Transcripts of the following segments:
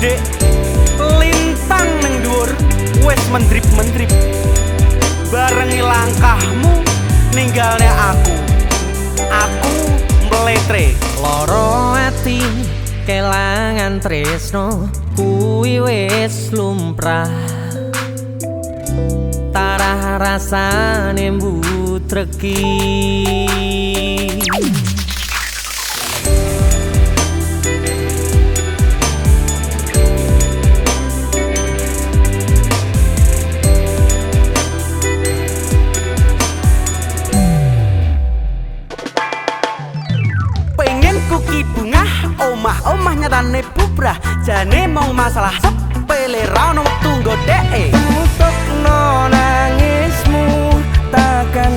gede lintang neng dhuwur wis mendrip-mendrip. Barengi langkahmu ninggalnya aku. Aku meletre. Loro ati kelangan tresno kuwi wis lumrah. Tarah rasane mbutreki pengen kuki bunga omah-omah nyatane bubrah. Jane mau masalah sepele ra ono wektu godeke Untuk nangismu takkan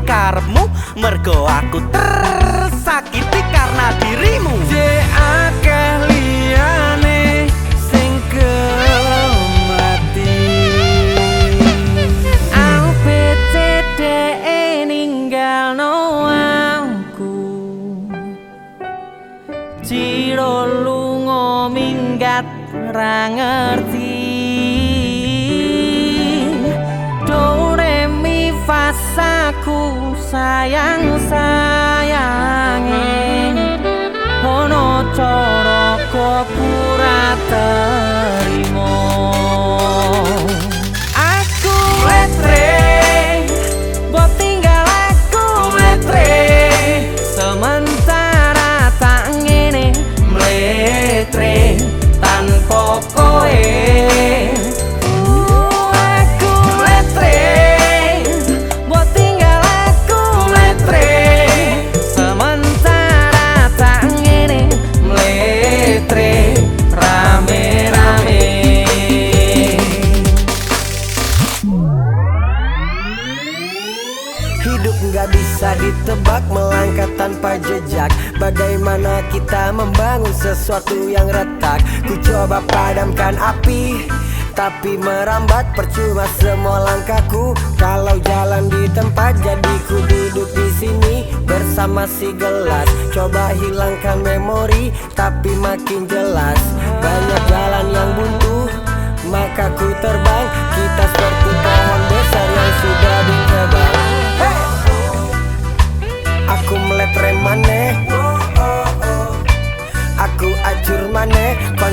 karepmu mergo aku tersakiti Ciro lunga minggat ra ngerti. Do re mi fa sa ku sayang sayange ono cara kok ora Hidup nggak bisa ditebak melangkah tanpa jejak. Bagaimana kita membangun sesuatu yang retak? Ku coba padamkan api Tapi merambat. Percuma semua langkahku. Kalau jalan di tempat jadi ku duduk di sini Bersama si gelas. Coba hilangkan memori Tapi makin jelas. Banyak jalan yang buntu Maka ku terbang. Kita seperti pohon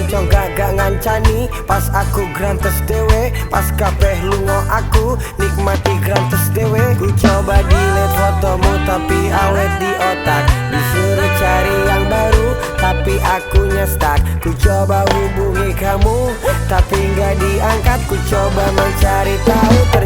Konco gagak ngancani Pas aku grantes dewe Pas kabeh lungo aku Nikmati grantes dewe. Ku coba delete fotomu Tapi awet di otak. Disuruh cari yang baru Tapi aku stuck Ku coba hubungi kamu Tapi nggak diangkat. Ku coba mencari tahu